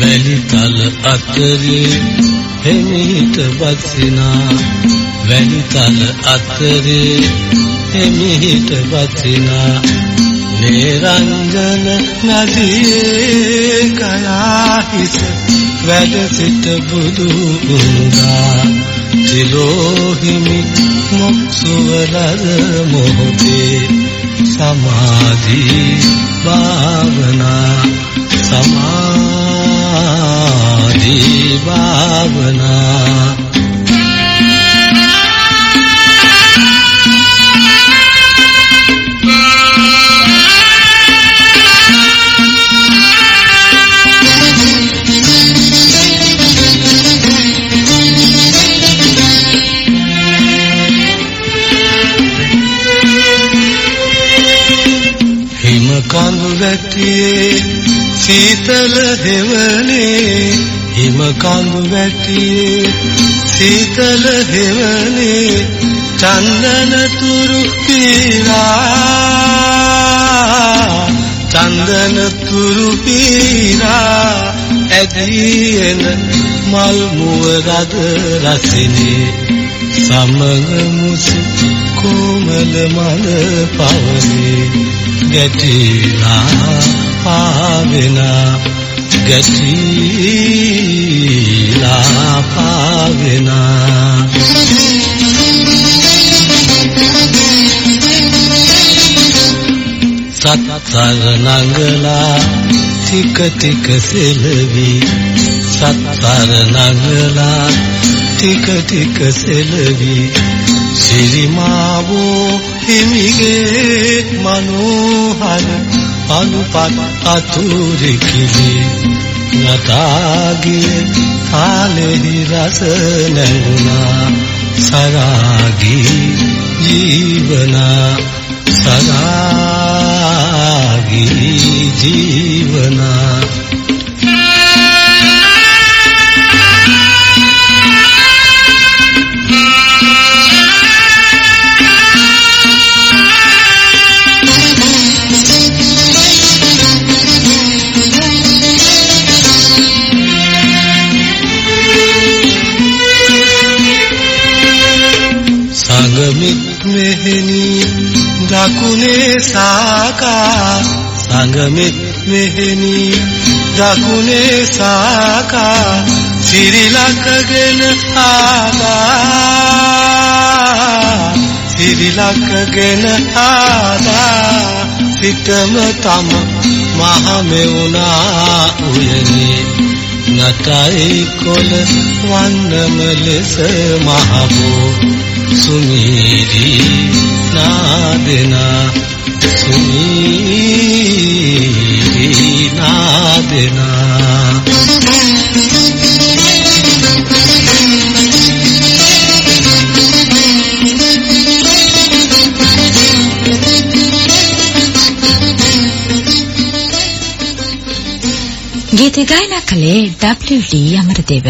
වැලි තල අතරේ එමිහිත වසිනා. වැලි තල අතරේ එමිහිත වසිනා. නිරංජන නදියේ කයා හිස වැඩ සිට බුදු උන්දා තිලෝහිමි මොක්සුවලර මොහොතේ සමාධි භාවනා සමාධි භාවනා කඳු වැටියේ සීතල හෙවනේ හිම කඳු වැටියේ සීතල හෙවනේ චන්දන තුරු පීරා. චන්දන තුරු පීරා. ඇදීන මල් මුව රද රසිනේ. සමග මුසු කොමල මන පවනේ ගැටිලා පාවෙනා ගැටිලා පාවෙනා. සත්තර නංගලා ටික ටික සෙලවි. සත්තර නංගලා ටික ටික සෙලවි. සිරිමාවෝ හිමිගේ මනෝහර අනුපත් අතුරිකිලි නතාගේ කාලෙහි රස නැඟුණා. සරාගී ජීවනා. සරාගී ජීවනා. මෙහෙනි දකුණේ සාකා සංගමිත් මෙහෙනි දකුණේ සාකා සිරිලකගෙන ආදා. සිරිලකගෙන ආදා. පිටම තම මහමෙවුනා උයනේ. නටයි කොළ වන්නම ලෙස මහබෝ. सुमेरी नादना सुमेरी नादना ಗೀತೆ ಗಾಯನ ಕಲೆ ಡಬ್ಲ್ಯೂ ಡಿ ಅಮರದೇವ